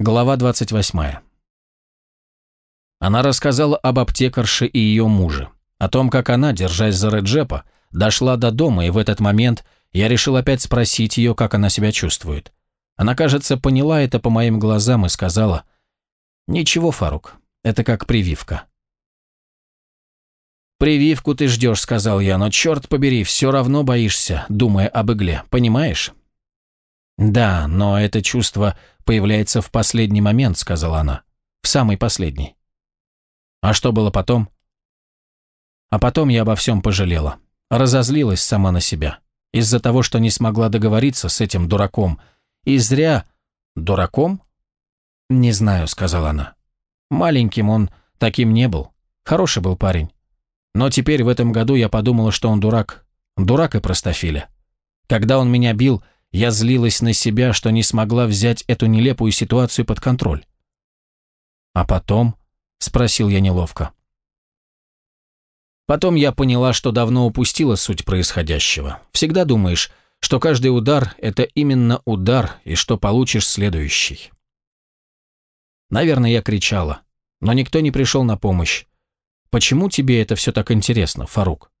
Глава 28. Она рассказала об аптекарше и ее муже, о том, как она, держась за Реджепа, дошла до дома, и в этот момент я решил опять спросить ее, как она себя чувствует. Она, кажется, поняла это по моим глазам и сказала, «Ничего, Фарук, это как прививка». «Прививку ты ждешь», — сказал я, «но черт побери, все равно боишься, думая об игле, понимаешь?» «Да, но это чувство появляется в последний момент», — сказала она. «В самый последний». «А что было потом?» А потом я обо всем пожалела. Разозлилась сама на себя. Из-за того, что не смогла договориться с этим дураком. И зря... Дураком? «Не знаю», — сказала она. «Маленьким он таким не был. Хороший был парень. Но теперь в этом году я подумала, что он дурак. Дурак и простофиля. Когда он меня бил, я злилась на себя, что не смогла взять эту нелепую ситуацию под контроль. «А потом?» – спросил я неловко. Потом я поняла, что давно упустила суть происходящего. Всегда думаешь, что каждый удар – это именно удар, и что получишь следующий. Наверное, я кричала, но никто не пришел на помощь. Почему тебе это все так интересно, Фарук?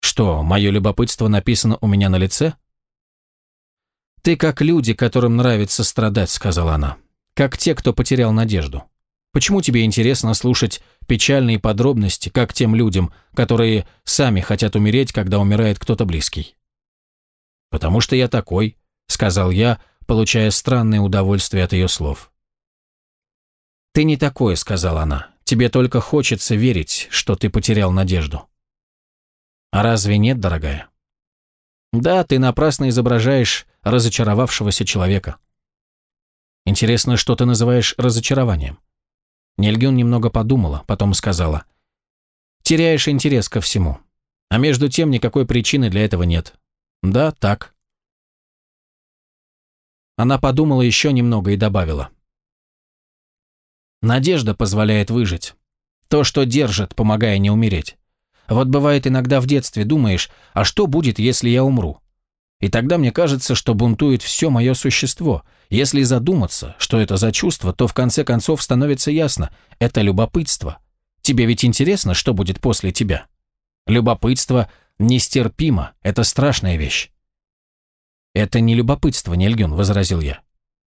Что, мое любопытство написано у меня на лице? «Ты как люди, которым нравится страдать», — сказала она. «Как те, кто потерял надежду. Почему тебе интересно слушать печальные подробности, как тем людям, которые сами хотят умереть, когда умирает кто-то близкий?» «Потому что я такой», — сказал я, получая странное удовольствие от ее слов. «Ты не такой», — сказала она. «Тебе только хочется верить, что ты потерял надежду». «А разве нет, дорогая?» «Да, ты напрасно изображаешь разочаровавшегося человека. Интересно, что ты называешь разочарованием? Нельгюн немного подумала, потом сказала. Теряешь интерес ко всему. А между тем никакой причины для этого нет. Да, так. Она подумала еще немного и добавила. Надежда позволяет выжить. То, что держит, помогая не умереть. Вот бывает иногда в детстве думаешь, а что будет, если я умру? И тогда мне кажется, что бунтует все мое существо. Если задуматься, что это за чувство, то в конце концов становится ясно – это любопытство. Тебе ведь интересно, что будет после тебя? Любопытство нестерпимо, это страшная вещь. «Это не любопытство, Нельгюн», – возразил я.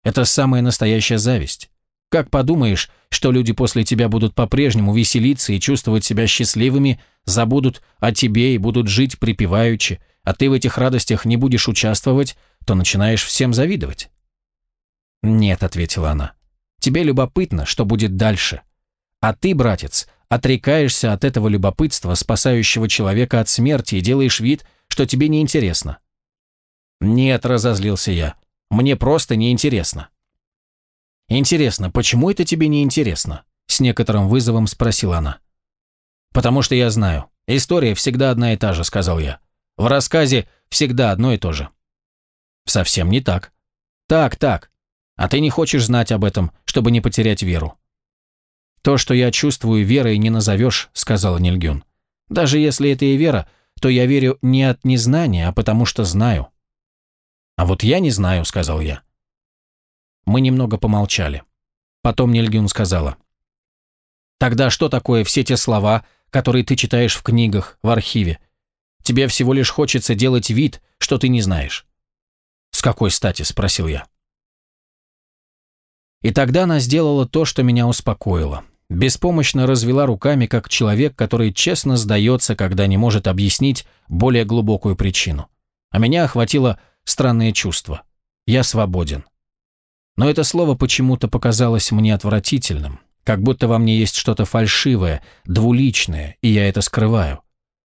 «Это самая настоящая зависть. Как подумаешь, что люди после тебя будут по-прежнему веселиться и чувствовать себя счастливыми, забудут о тебе и будут жить припеваючи, а ты в этих радостях не будешь участвовать, то начинаешь всем завидовать». «Нет», — ответила она, — «тебе любопытно, что будет дальше. А ты, братец, отрекаешься от этого любопытства, спасающего человека от смерти, и делаешь вид, что тебе неинтересно». «Нет», — разозлился я, — «мне просто неинтересно». «Интересно, почему это тебе неинтересно?» С некоторым вызовом спросила она. «Потому что я знаю. История всегда одна и та же», — сказал я. В рассказе всегда одно и то же. Совсем не так. Так, так. А ты не хочешь знать об этом, чтобы не потерять веру. То, что я чувствую верой, не назовешь, сказала Нильгюн. Даже если это и вера, то я верю не от незнания, а потому что знаю. А вот я не знаю, сказал я. Мы немного помолчали. Потом Нильгюн сказала. Тогда что такое все те слова, которые ты читаешь в книгах, в архиве? Тебе всего лишь хочется делать вид, что ты не знаешь». «С какой стати?» – спросил я. И тогда она сделала то, что меня успокоило. Беспомощно развела руками, как человек, который честно сдается, когда не может объяснить более глубокую причину. А меня охватило странное чувство. Я свободен. Но это слово почему-то показалось мне отвратительным, как будто во мне есть что-то фальшивое, двуличное, и я это скрываю.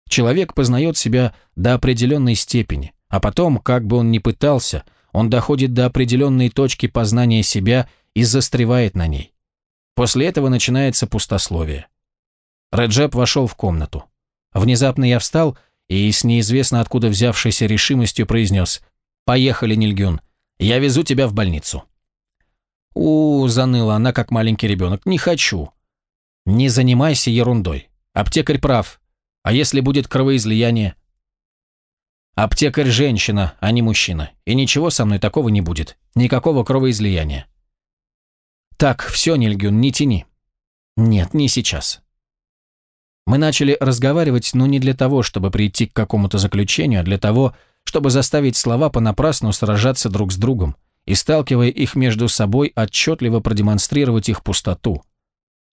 Человек познает себя до определенной степени, а потом, как бы он ни пытался, он доходит до определенной точки познания себя и застревает на ней. После этого начинается пустословие. Реджеп вошел в комнату. Внезапно я встал и с неизвестно откуда взявшейся решимостью произнес «Поехали, Нильгюн, я везу тебя в больницу». «У, заныла она, как маленький ребенок, не хочу». «Не занимайся ерундой. Аптекарь прав, а если будет кровоизлияние? Аптекарь женщина, а не мужчина. И ничего со мной такого не будет. Никакого кровоизлияния. «Так, все, Нильгюн, не тяни». «Нет, не сейчас». Мы начали разговаривать, но не для того, чтобы прийти к какому-то заключению, а для того, чтобы заставить слова понапрасну сражаться друг с другом и, сталкивая их между собой, отчетливо продемонстрировать их пустоту.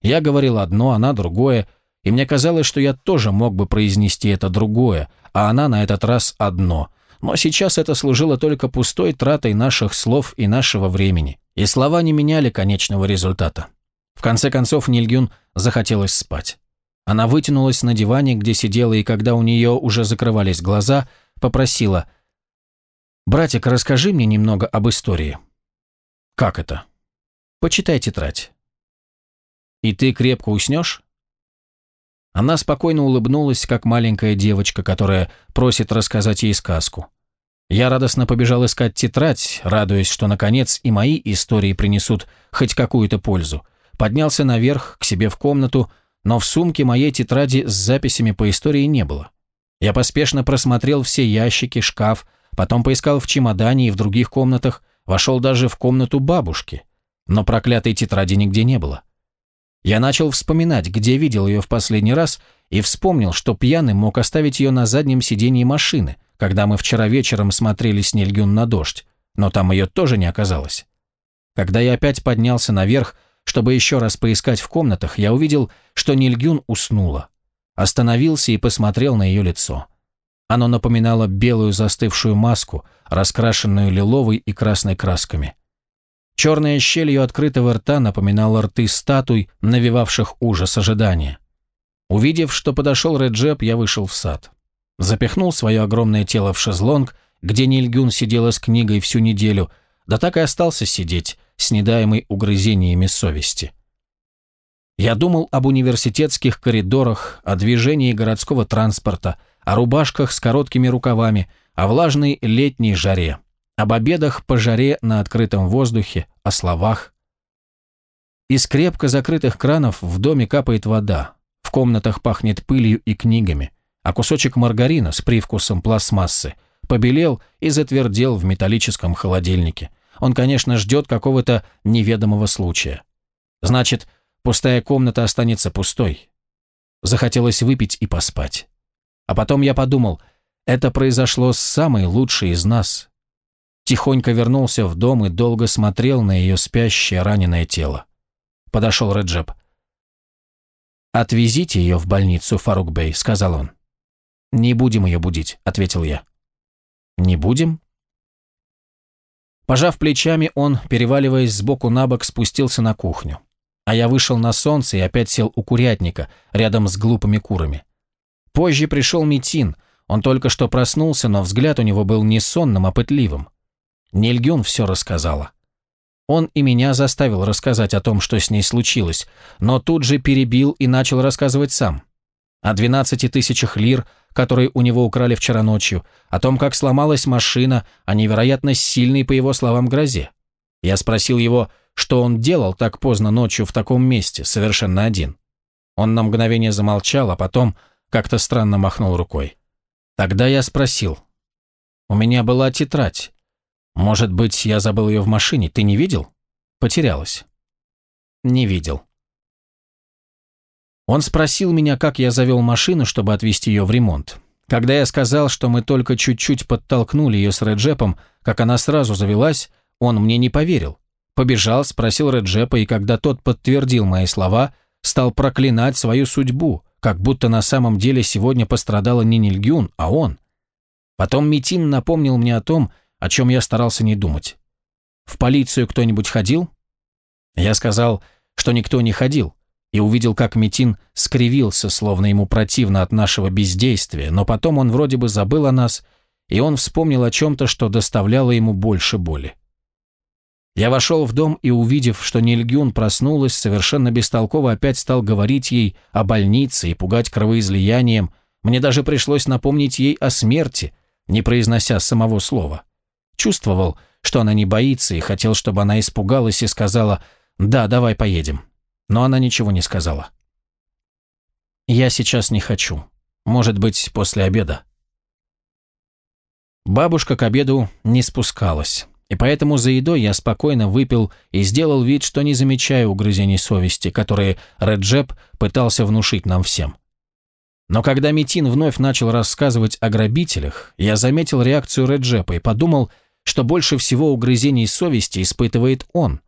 Я говорил одно, она другое, и мне казалось, что я тоже мог бы произнести это другое, а она на этот раз одно. Но сейчас это служило только пустой тратой наших слов и нашего времени, и слова не меняли конечного результата. В конце концов Нильгюн захотелось спать. Она вытянулась на диване, где сидела, и когда у нее уже закрывались глаза, попросила «Братик, расскажи мне немного об истории». «Как это?» «Почитай тетрадь». «И ты крепко уснешь?» Она спокойно улыбнулась, как маленькая девочка, которая просит рассказать ей сказку. Я радостно побежал искать тетрадь, радуясь, что, наконец, и мои истории принесут хоть какую-то пользу. Поднялся наверх, к себе в комнату, но в сумке моей тетради с записями по истории не было. Я поспешно просмотрел все ящики, шкаф, потом поискал в чемодане и в других комнатах, вошел даже в комнату бабушки, но проклятой тетради нигде не было. Я начал вспоминать, где видел ее в последний раз, и вспомнил, что пьяный мог оставить ее на заднем сиденье машины, когда мы вчера вечером смотрели с Нильгюн на дождь, но там ее тоже не оказалось. Когда я опять поднялся наверх, чтобы еще раз поискать в комнатах, я увидел, что Нильгюн уснула. Остановился и посмотрел на ее лицо. Оно напоминало белую застывшую маску, раскрашенную лиловой и красной красками. Черная щель ее открытого рта напоминала рты статуй, навевавших ужас ожидания. Увидев, что подошел Реджеп, я вышел в сад. Запихнул свое огромное тело в шезлонг, где Нильгюн сидела с книгой всю неделю, да так и остался сидеть, с недаемой угрызениями совести. Я думал об университетских коридорах, о движении городского транспорта, о рубашках с короткими рукавами, о влажной летней жаре об обедах по жаре на открытом воздухе, о словах. Из крепко закрытых кранов в доме капает вода, в комнатах пахнет пылью и книгами, а кусочек маргарина с привкусом пластмассы побелел и затвердел в металлическом холодильнике. Он, конечно, ждет какого-то неведомого случая. Значит, пустая комната останется пустой. Захотелось выпить и поспать. А потом я подумал, это произошло с самой лучшей из нас, Тихонько вернулся в дом и долго смотрел на ее спящее раненое тело. Подошел Реджеп. «Отвезите ее в больницу, Фарук Бey», — сказал он. «Не будем ее будить», — ответил я. «Не будем?» Пожав плечами, он, переваливаясь сбоку на бок, спустился на кухню. А я вышел на солнце и опять сел у курятника, рядом с глупыми курами. Позже пришел Митин. Он только что проснулся, но взгляд у него был не сонным, а пытливым. Нильгюн все рассказала. Он и меня заставил рассказать о том, что с ней случилось, но тут же перебил и начал рассказывать сам. О 12 тысячах лир, которые у него украли вчера ночью, о том, как сломалась машина, о невероятно сильной, по его словам, грозе. Я спросил его, что он делал так поздно ночью в таком месте, совершенно один. Он на мгновение замолчал, а потом как-то странно махнул рукой. Тогда я спросил. У меня была тетрадь. «Может быть, я забыл ее в машине, ты не видел?» «Потерялась». «Не видел». Он спросил меня, как я завел машину, чтобы отвезти ее в ремонт. Когда я сказал, что мы только чуть-чуть подтолкнули ее с Реджепом, как она сразу завелась, он мне не поверил. Побежал, спросил Реджепа, и когда тот подтвердил мои слова, стал проклинать свою судьбу, как будто на самом деле сегодня пострадала не Нильгюн, а он. Потом Митин напомнил мне о том, о чем я старался не думать. В полицию кто-нибудь ходил? Я сказал, что никто не ходил, и увидел, как Митин скривился, словно ему противно от нашего бездействия, но потом он вроде бы забыл о нас, и он вспомнил о чем-то, что доставляло ему больше боли. Я вошел в дом и, увидев, что Нильгюн проснулась, совершенно бестолково опять стал говорить ей о больнице и пугать кровоизлиянием. Мне даже пришлось напомнить ей о смерти, не произнося самого слова. Чувствовал, что она не боится, и хотел, чтобы она испугалась и сказала «Да, давай поедем». Но она ничего не сказала. «Я сейчас не хочу. Может быть, после обеда». Бабушка к обеду не спускалась. И поэтому за едой я спокойно выпил и сделал вид, что не замечаю угрызений совести, которые Реджеп пытался внушить нам всем. Но когда Митин вновь начал рассказывать о грабителях, я заметил реакцию Реджепа и подумал, что больше всего угрызений совести испытывает он.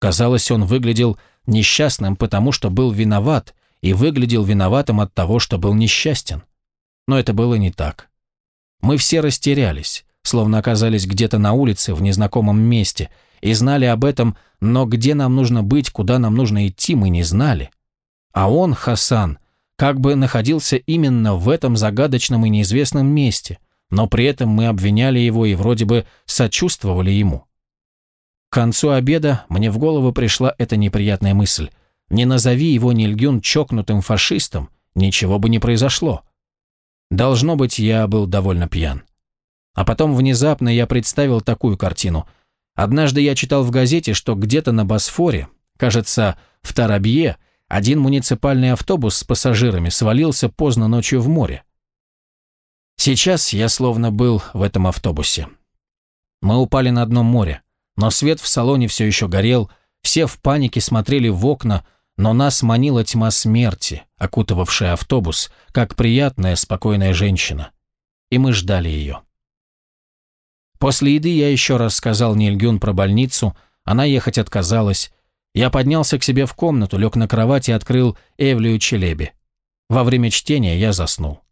Казалось, он выглядел несчастным, потому что был виноват, и выглядел виноватым от того, что был несчастен. Но это было не так. Мы все растерялись, словно оказались где-то на улице в незнакомом месте, и знали об этом, но где нам нужно быть, куда нам нужно идти, мы не знали. А он, Хасан, как бы находился именно в этом загадочном и неизвестном месте, но при этом мы обвиняли его и вроде бы сочувствовали ему. К концу обеда мне в голову пришла эта неприятная мысль. Не назови его Нильгюн чокнутым фашистом, ничего бы не произошло. Должно быть, я был довольно пьян. А потом внезапно я представил такую картину. Однажды я читал в газете, что где-то на Босфоре, кажется, в Тарабье, один муниципальный автобус с пассажирами свалился поздно ночью в море. Сейчас я словно был в этом автобусе. Мы упали на дно моря, но свет в салоне все еще горел, все в панике смотрели в окна, но нас манила тьма смерти, окутывавшая автобус, как приятная, спокойная женщина. И мы ждали ее. После еды я еще раз сказал Нильгюн про больницу, она ехать отказалась, я поднялся к себе в комнату, лег на кровать и открыл Эвлию Челеби. Во время чтения я заснул.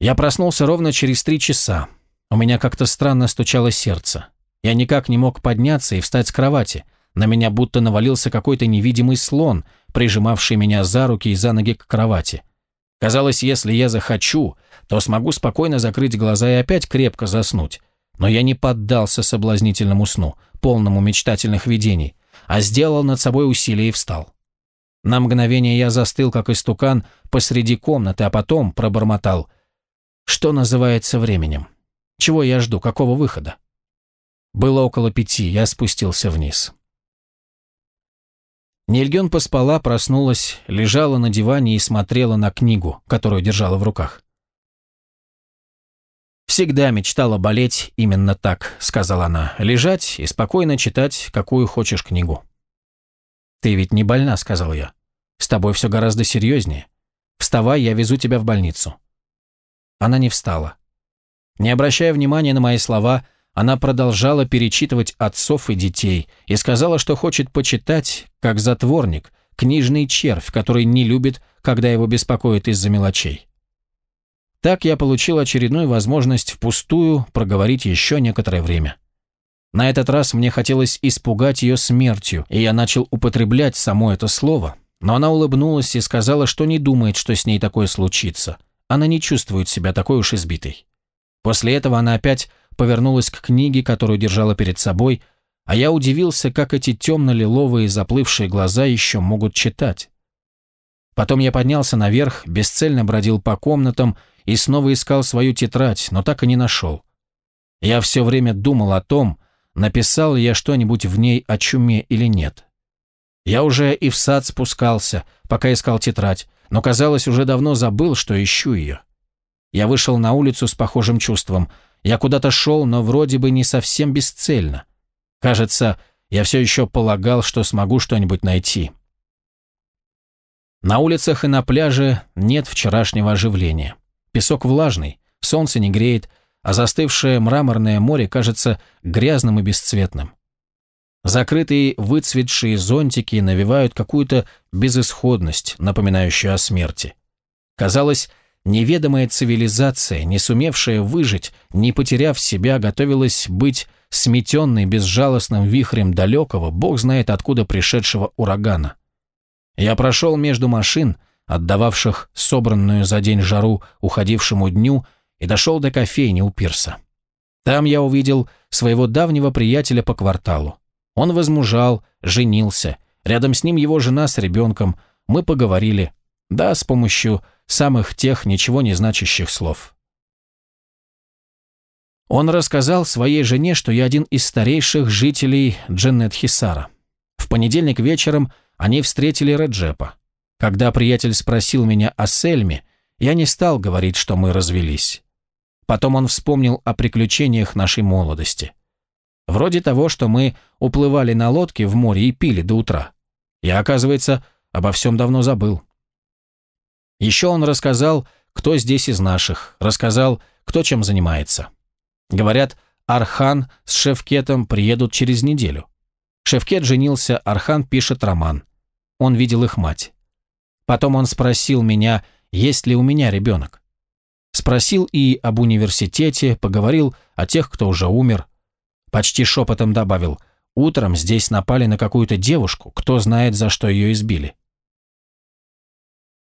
Я проснулся ровно через три часа. У меня как-то странно стучало сердце. Я никак не мог подняться и встать с кровати. На меня будто навалился какой-то невидимый слон, прижимавший меня за руки и за ноги к кровати. Казалось, если я захочу, то смогу спокойно закрыть глаза и опять крепко заснуть. Но я не поддался соблазнительному сну, полному мечтательных видений, а сделал над собой усилие и встал. На мгновение я застыл, как истукан, посреди комнаты, а потом пробормотал. Что называется временем? Чего я жду? Какого выхода? Было около пяти, я спустился вниз. Нильгюн поспала, проснулась, лежала на диване и смотрела на книгу, которую держала в руках. «Всегда мечтала болеть именно так», — сказала она, — «лежать и спокойно читать, какую хочешь книгу». «Ты ведь не больна», — сказал я. «С тобой все гораздо серьезнее. Вставай, я везу тебя в больницу». Она не встала. Не обращая внимания на мои слова, она продолжала перечитывать отцов и детей и сказала, что хочет почитать, как затворник, книжный червь, который не любит, когда его беспокоит из-за мелочей. Так я получил очередную возможность впустую проговорить еще некоторое время. На этот раз мне хотелось испугать ее смертью, и я начал употреблять само это слово, но она улыбнулась и сказала, что не думает, что с ней такое случится. Она не чувствует себя такой уж избитой. После этого она опять повернулась к книге, которую держала перед собой, а я удивился, как эти темно-лиловые заплывшие глаза еще могут читать. Потом я поднялся наверх, бесцельно бродил по комнатам и снова искал свою тетрадь, но так и не нашел. Я все время думал о том, написал я что-нибудь в ней о чуме или нет. Я уже и в сад спускался, пока искал тетрадь, но, казалось, уже давно забыл, что ищу ее. Я вышел на улицу с похожим чувством. Я куда-то шел, но вроде бы не совсем бесцельно. Кажется, я все еще полагал, что смогу что-нибудь найти. На улицах и на пляже нет вчерашнего оживления. Песок влажный, солнце не греет, а застывшее мраморное море кажется грязным и бесцветным. Закрытые выцветшие зонтики навевают какую-то безысходность, напоминающую о смерти. Казалось, неведомая цивилизация, не сумевшая выжить, не потеряв себя, готовилась быть сметенной безжалостным вихрем далекого, бог знает откуда пришедшего урагана. Я прошел между машин, отдававших собранную за день жару уходившему дню, и дошел до кофейни у пирса. Там я увидел своего давнего приятеля по кварталу. Он возмужал, женился, рядом с ним его жена с ребенком. Мы поговорили, да, с помощью самых тех ничего не значащих слов. Он рассказал своей жене, что я один из старейших жителей Дженнет-Хисара. В понедельник вечером они встретили Реджепа. Когда приятель спросил меня о Сельме, я не стал говорить, что мы развелись. Потом он вспомнил о приключениях нашей молодости. Вроде того, что мы уплывали на лодке в море и пили до утра. Я, оказывается, обо всем давно забыл. Еще он рассказал, кто здесь из наших, рассказал, кто чем занимается. Говорят, Архан с Шевкетом приедут через неделю. Шевкет женился, Архан пишет роман. Он видел их мать. Потом он спросил меня, есть ли у меня ребенок. Спросил и об университете, поговорил о тех, кто уже умер. Почти шепотом добавил, утром здесь напали на какую-то девушку, кто знает, за что ее избили.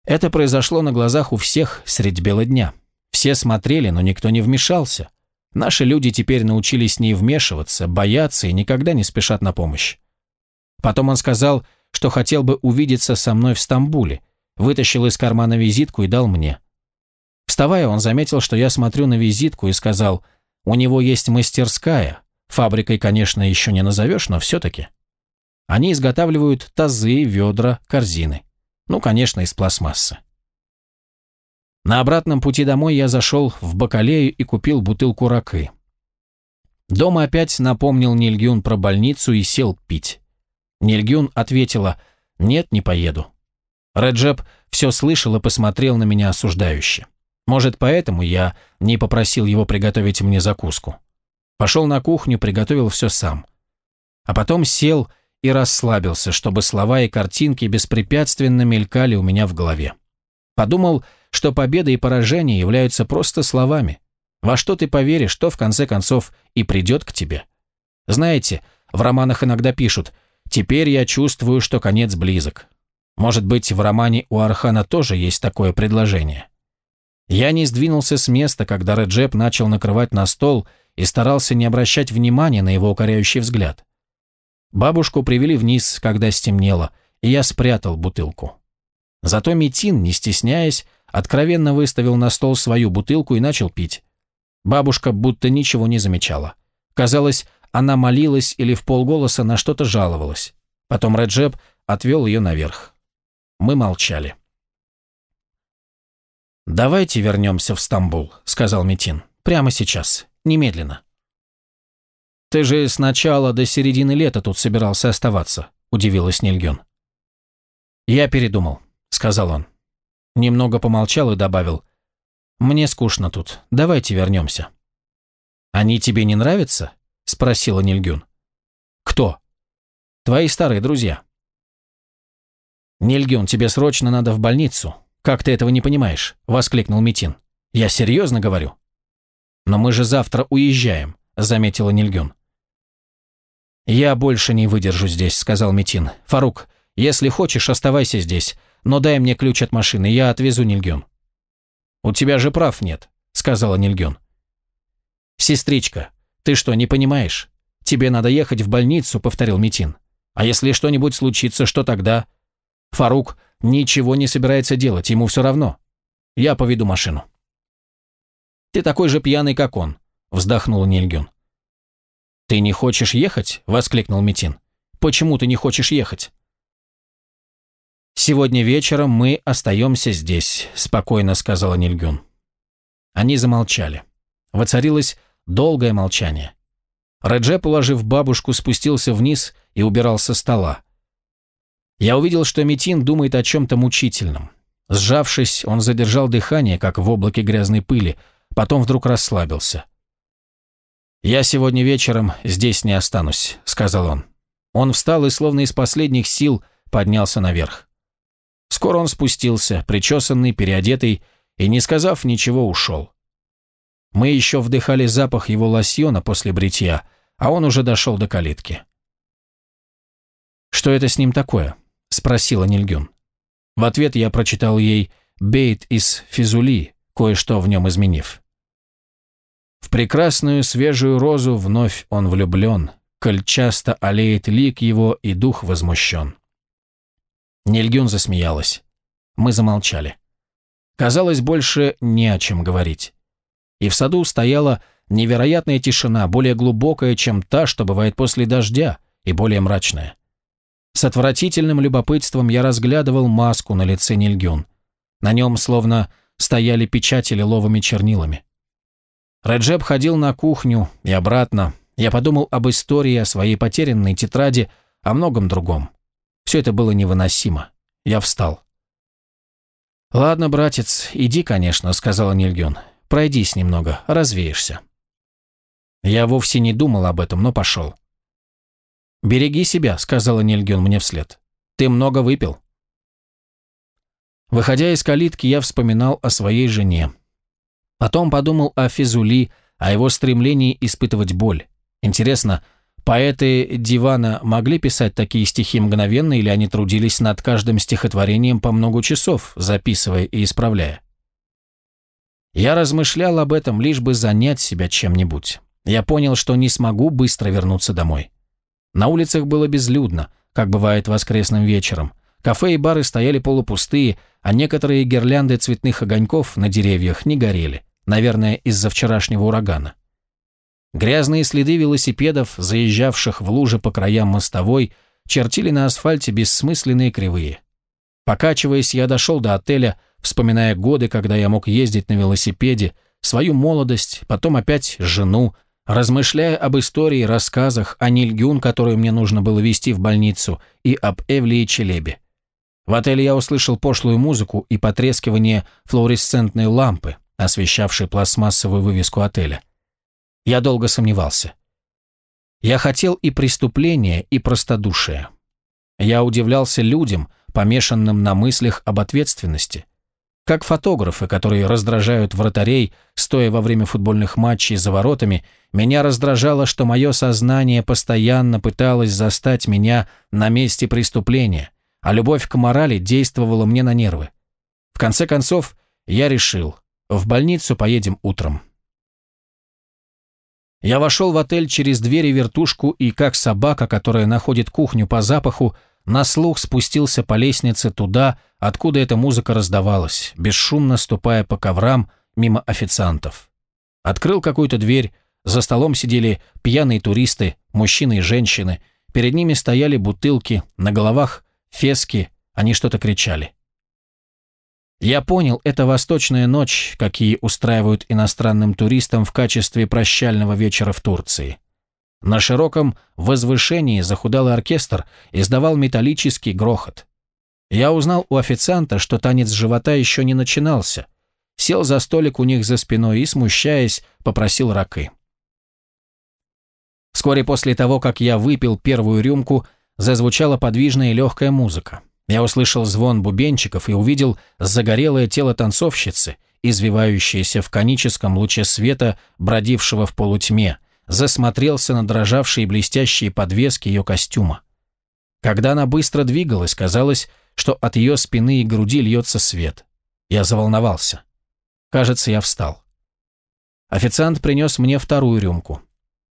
Это произошло на глазах у всех средь бела дня. Все смотрели, но никто не вмешался. Наши люди теперь научились не вмешиваться, бояться и никогда не спешат на помощь. Потом он сказал, что хотел бы увидеться со мной в Стамбуле, вытащил из кармана визитку и дал мне. Вставая, он заметил, что я смотрю на визитку и сказал, у него есть мастерская, фабрикой, конечно, еще не назовешь, но все-таки. Они изготавливают тазы, ведра, корзины. Ну, конечно, из пластмассы. На обратном пути домой я зашел в Бакалею и купил бутылку ракы. Дома опять напомнил Нильгюн про больницу и сел пить. Нильгюн ответила «Нет, не поеду». Реджеп все слышал и посмотрел на меня осуждающе. Может, поэтому я не попросил его приготовить мне закуску. Пошел на кухню, приготовил все сам. А потом сел и расслабился, чтобы слова и картинки беспрепятственно мелькали у меня в голове. Подумал, что победа и поражение являются просто словами. Во что ты поверишь, что в конце концов и придет к тебе. Знаете, в романах иногда пишут «Теперь я чувствую, что конец близок». Может быть, в романе у Архана тоже есть такое предложение. Я не сдвинулся с места, когда Реджеп начал накрывать на стол и старался не обращать внимания на его укоряющий взгляд. Бабушку привели вниз, когда стемнело, и я спрятал бутылку. Зато Митин, не стесняясь, откровенно выставил на стол свою бутылку и начал пить. Бабушка будто ничего не замечала. Казалось, она молилась или в полголоса на что-то жаловалась. Потом Реджеп отвел ее наверх. Мы молчали. «Давайте вернемся в Стамбул», — сказал Митин. «Прямо сейчас. Немедленно». «Ты же с начала до середины лета тут собирался оставаться», — удивилась Нильгюн. «Я передумал», — сказал он. Немного помолчал и добавил. «Мне скучно тут. Давайте вернемся». «Они тебе не нравятся?» — спросила Нильгюн. «Кто?» «Твои старые друзья». «Нильгюн, тебе срочно надо в больницу. Как ты этого не понимаешь?» — воскликнул Митин. «Я серьезно говорю». «Но мы же завтра уезжаем», — заметила Нильгюн. «Я больше не выдержу здесь», — сказал Митин. «Фарук, если хочешь, оставайся здесь но дай мне ключ от машины, я отвезу Нильгюн». «У тебя же прав нет», — сказала Нильгюн. «Сестричка, ты что, не понимаешь? Тебе надо ехать в больницу», — повторил Митин. «А если что-нибудь случится, что тогда?» «Фарук ничего не собирается делать, ему все равно. Я поведу машину». «Ты такой же пьяный, как он», — вздохнул Нильгюн. «Ты не хочешь ехать?» — воскликнул Митин. «Почему ты не хочешь ехать?» «Сегодня вечером мы остаемся здесь», – спокойно сказала Нильгюн. Они замолчали. Воцарилось долгое молчание. Редже, положив бабушку, спустился вниз и убирал со стола. Я увидел, что Митин думает о чем-то мучительном. Сжавшись, он задержал дыхание, как в облаке грязной пыли, потом вдруг расслабился. «Я сегодня вечером здесь не останусь», — сказал он. Он встал и, словно из последних сил, поднялся наверх. Скоро он спустился, причесанный, переодетый, и, не сказав ничего, ушел. Мы еще вдыхали запах его лосьона после бритья, а он уже дошел до калитки. «Что это с ним такое?» – спросила Нильгюн. В ответ я прочитал ей «Бейт из Физули», кое-что в нем изменив. В прекрасную свежую розу вновь он влюблен, коль часто олеет лик его и дух возмущен. Нильгюн засмеялась. Мы замолчали. Казалось, больше не о чем говорить. И в саду стояла невероятная тишина, более глубокая, чем та, что бывает после дождя, и более мрачная. С отвратительным любопытством я разглядывал маску на лице Нильгюн. На нем словно стояли печати лиловыми чернилами. Реджеп ходил на кухню и обратно, Я подумал об истории, о своей потерянной тетради, о многом другом. Все это было невыносимо. Я встал. «Ладно, братец, иди, конечно», — сказала Нильгюн. «Пройдись немного, развеешься». Я вовсе не думал об этом, но пошел. «Береги себя», — сказала Нильгюн мне вслед. «Ты много выпил». Выходя из калитки, я вспоминал о своей жене. Потом подумал о Физули, о его стремлении испытывать боль. Интересно, поэты дивана могли писать такие стихи мгновенно, или они трудились над каждым стихотворением по много часов, записывая и исправляя? Я размышлял об этом, лишь бы занять себя чем-нибудь. Я понял, что не смогу быстро вернуться домой. На улицах было безлюдно, как бывает воскресным вечером. Кафе и бары стояли полупустые, а некоторые гирлянды цветных огоньков на деревьях не горели, наверное, из-за вчерашнего урагана. Грязные следы велосипедов, заезжавших в лужи по краям мостовой, чертили на асфальте бессмысленные кривые. Покачиваясь, я дошел до отеля, вспоминая годы, когда я мог ездить на велосипеде, свою молодость, потом опять жену, размышляя об истории, рассказах о Нильгюн, которую мне нужно было везти в больницу, и об Эвли и Челебе. В отеле я услышал пошлую музыку и потрескивание флуоресцентной лампы, освещавшей пластмассовую вывеску отеля. Я долго сомневался. Я хотел и преступления, и простодушия. Я удивлялся людям, помешанным на мыслях об ответственности. Как фотографы, которые раздражают вратарей, стоя во время футбольных матчей за воротами, меня раздражало, что мое сознание постоянно пыталось застать меня на месте преступления, а любовь к морали действовала мне на нервы. В конце концов, я решил, в больницу поедем утром. Я вошел в отель через двери вертушку и, как собака, которая находит кухню по запаху, на слух спустился по лестнице туда, откуда эта музыка раздавалась, бесшумно ступая по коврам мимо официантов. Открыл какую-то дверь, за столом сидели пьяные туристы, мужчины и женщины, перед ними стояли бутылки, на головах фески, они что-то кричали. Я понял, это восточная ночь, какие устраивают иностранным туристам в качестве прощального вечера в Турции. На широком возвышении захудалый оркестр издавал металлический грохот. Я узнал у официанта, что танец живота еще не начинался. Сел за столик у них за спиной и, смущаясь, попросил ракы. Вскоре после того, как я выпил первую рюмку, зазвучала подвижная и легкая музыка. Я услышал звон бубенчиков и увидел загорелое тело танцовщицы, извивающееся в коническом луче света, бродившего в полутьме, засмотрелся на дрожавшие блестящие подвески ее костюма. Когда она быстро двигалась, казалось, что от ее спины и груди льется свет. Я заволновался. Кажется, я встал. Официант принес мне вторую рюмку.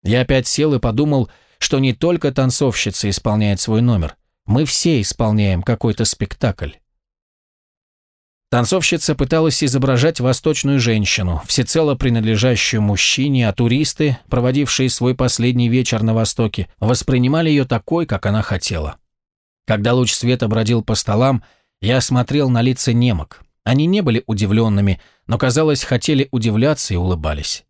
Я опять сел и подумал, что не только танцовщица исполняет свой номер, мы все исполняем какой-то спектакль. Танцовщица пыталась изображать восточную женщину, всецело принадлежащую мужчине, а туристы, проводившие свой последний вечер на Востоке, воспринимали ее такой, как она хотела. Когда луч света бродил по столам, я смотрел на лица немок. Они не были удивленными, но, казалось, хотели удивляться и улыбались.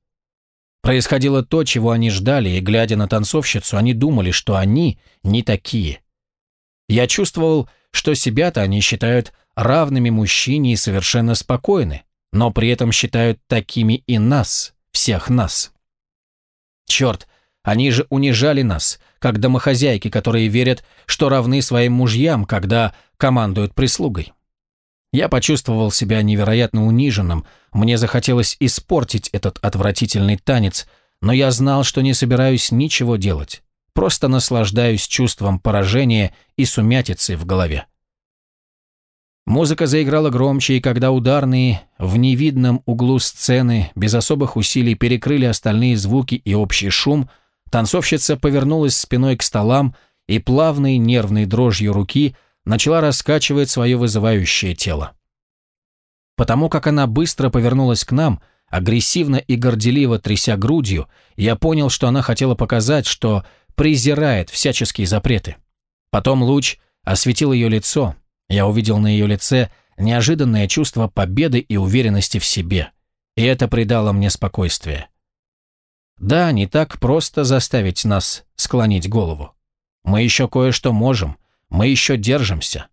Происходило то, чего они ждали, и, глядя на танцовщицу, они думали, что они не такие. Я чувствовал, что себя-то они считают равными мужчине и совершенно спокойны, но при этом считают такими и нас, всех нас. Черт, они же унижали нас, как домохозяйки, которые верят, что равны своим мужьям, когда командуют прислугой. Я почувствовал себя невероятно униженным, мне захотелось испортить этот отвратительный танец, но я знал, что не собираюсь ничего делать. Просто наслаждаюсь чувством поражения и сумятицы в голове. Музыка заиграла громче, и когда ударные в невидном углу сцены без особых усилий перекрыли остальные звуки и общий шум, танцовщица повернулась спиной к столам и плавной нервной дрожью руки начала раскачивать свое вызывающее тело. Потому как она быстро повернулась к нам, агрессивно и горделиво тряся грудью, я понял, что она хотела показать, что презирает всяческие запреты. Потом луч осветил ее лицо. Я увидел на ее лице неожиданное чувство победы и уверенности в себе. И это придало мне спокойствие. Да, не так просто заставить нас склонить голову. Мы еще кое-что можем, мы еще держимся.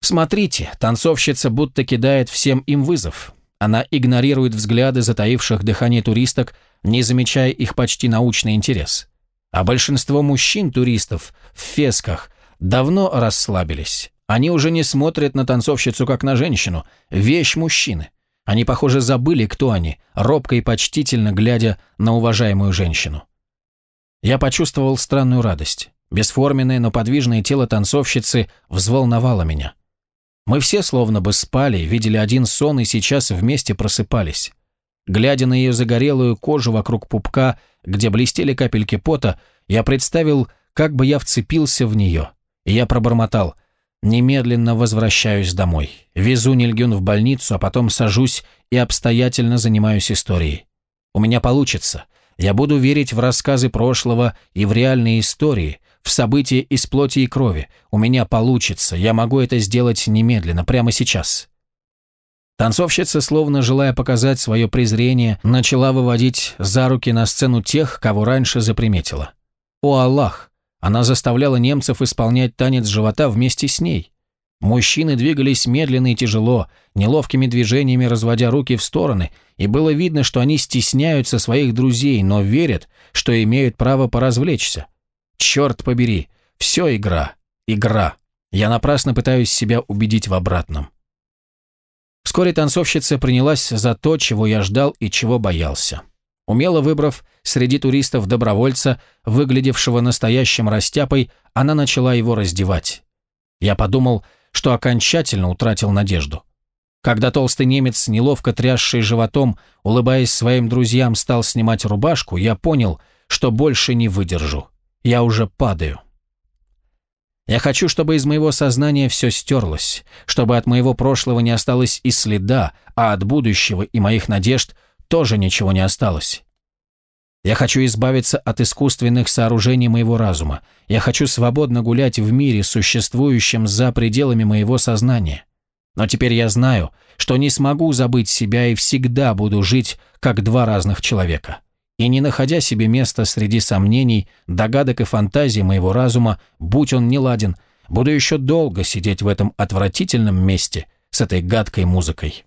Смотрите, танцовщица будто кидает всем им вызов. Она игнорирует взгляды затаивших дыхание туристок, не замечая их почти научный интерес. А большинство мужчин-туристов в фесках давно расслабились. Они уже не смотрят на танцовщицу как на женщину, вещь мужчины. Они, похоже, забыли, кто они, робко и почтительно глядя на уважаемую женщину. Я почувствовал странную радость. Бесформенное, но подвижное тело танцовщицы взволновало меня. Мы все словно бы спали, видели один сон и сейчас вместе просыпались. Глядя на ее загорелую кожу вокруг пупка, где блестели капельки пота, я представил, как бы я вцепился в нее. Я пробормотал «Немедленно возвращаюсь домой. Везу Нильгюн в больницу, а потом сажусь и обстоятельно занимаюсь историей. У меня получится. Я буду верить в рассказы прошлого и в реальные истории, в события из плоти и крови. У меня получится. Я могу это сделать немедленно, прямо сейчас». Танцовщица, словно желая показать свое презрение, начала выводить за руки на сцену тех, кого раньше заприметила. О Аллах! Она заставляла немцев исполнять танец живота вместе с ней. Мужчины двигались медленно и тяжело, неловкими движениями разводя руки в стороны, и было видно, что они стесняются своих друзей, но верят, что имеют право поразвлечься. Черт побери, все игра, игра. Я напрасно пытаюсь себя убедить в обратном. Вскоре танцовщица принялась за то, чего я ждал и чего боялся. Умело выбрав среди туристов добровольца, выглядевшего настоящим растяпой, она начала его раздевать. Я подумал, что окончательно утратил надежду. Когда толстый немец, неловко трясший животом, улыбаясь своим друзьям, стал снимать рубашку, я понял, что больше не выдержу. Я уже падаю. Я хочу, чтобы из моего сознания все стерлось, чтобы от моего прошлого не осталось и следа, а от будущего и моих надежд тоже ничего не осталось. Я хочу избавиться от искусственных сооружений моего разума. Я хочу свободно гулять в мире, существующем за пределами моего сознания. Но теперь я знаю, что не смогу забыть себя и всегда буду жить как два разных человека и не находя себе места среди сомнений, догадок и фантазий моего разума, будь он неладен, буду еще долго сидеть в этом отвратительном месте с этой гадкой музыкой.